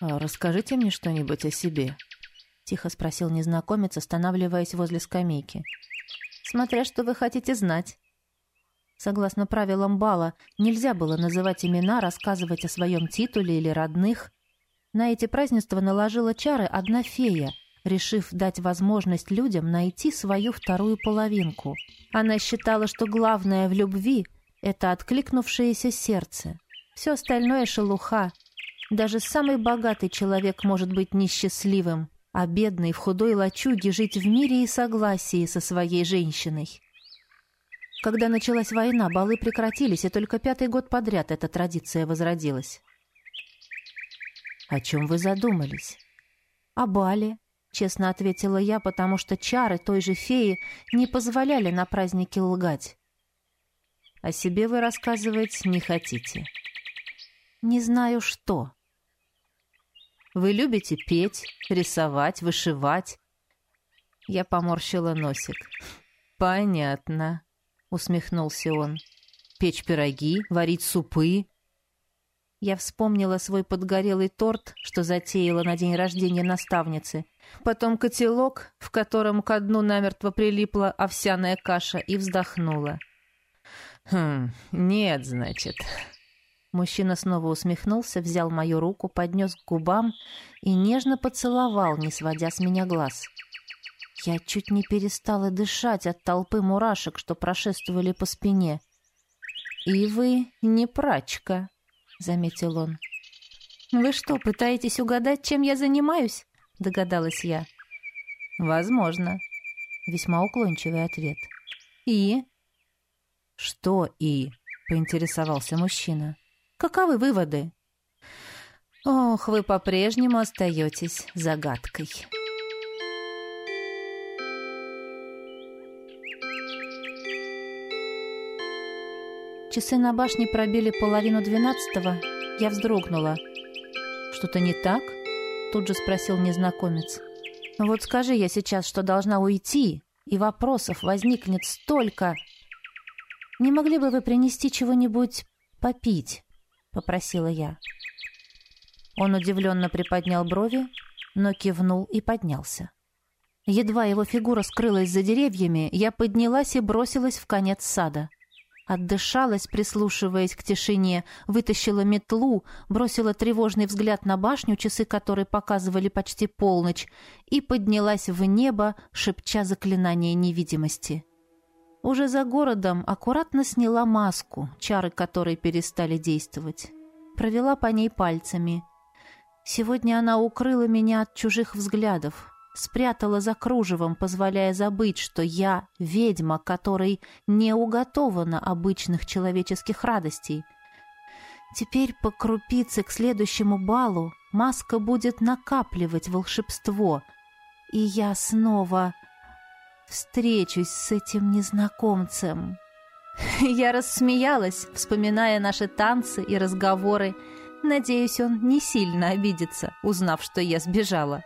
«А «Расскажите мне что-нибудь о себе», — тихо спросил незнакомец, останавливаясь возле скамейки. «Смотря что вы хотите знать». Согласно правилам бала, нельзя было называть имена, рассказывать о своем титуле или родных. На эти празднества наложила чары одна фея, решив дать возможность людям найти свою вторую половинку. Она считала, что главное в любви — это откликнувшееся сердце. Все остальное — шелуха. Даже самый богатый человек может быть несчастливым, а бедный в худой лачуге жить в мире и согласии со своей женщиной. Когда началась война, балы прекратились, и только пятый год подряд эта традиция возродилась. «О чем вы задумались?» «О бале», — честно ответила я, потому что чары той же феи не позволяли на празднике лгать. «О себе вы рассказывать не хотите». «Не знаю, что». «Вы любите петь, рисовать, вышивать?» Я поморщила носик. «Понятно» усмехнулся он. Печь пироги, варить супы. Я вспомнила свой подгорелый торт, что затеяла на день рождения наставницы. Потом котелок, в котором ко дну намертво прилипла овсяная каша, и вздохнула. «Хм, нет, значит». Мужчина снова усмехнулся, взял мою руку, поднес к губам и нежно поцеловал, не сводя с меня глаз. Я чуть не перестала дышать от толпы мурашек, что прошествовали по спине. «И вы не прачка», — заметил он. «Вы что, пытаетесь угадать, чем я занимаюсь?» — догадалась я. «Возможно», — весьма уклончивый ответ. «И?» «Что «и?» — поинтересовался мужчина. «Каковы выводы?» «Ох, вы по-прежнему остаетесь загадкой». Часы на башне пробили половину двенадцатого. Я вздрогнула. «Что-то не так?» Тут же спросил незнакомец. «Вот скажи я сейчас, что должна уйти, и вопросов возникнет столько. Не могли бы вы принести чего-нибудь попить?» Попросила я. Он удивленно приподнял брови, но кивнул и поднялся. Едва его фигура скрылась за деревьями, я поднялась и бросилась в конец сада. Отдышалась, прислушиваясь к тишине, вытащила метлу, бросила тревожный взгляд на башню, часы которой показывали почти полночь, и поднялась в небо, шепча заклинание невидимости. Уже за городом аккуратно сняла маску, чары которой перестали действовать. Провела по ней пальцами. Сегодня она укрыла меня от чужих взглядов, спрятала за кружевом, позволяя забыть, что я ведьма, которой не уготована обычных человеческих радостей. Теперь по крупице к следующему балу маска будет накапливать волшебство, и я снова встречусь с этим незнакомцем. Я рассмеялась, вспоминая наши танцы и разговоры. Надеюсь, он не сильно обидится, узнав, что я сбежала.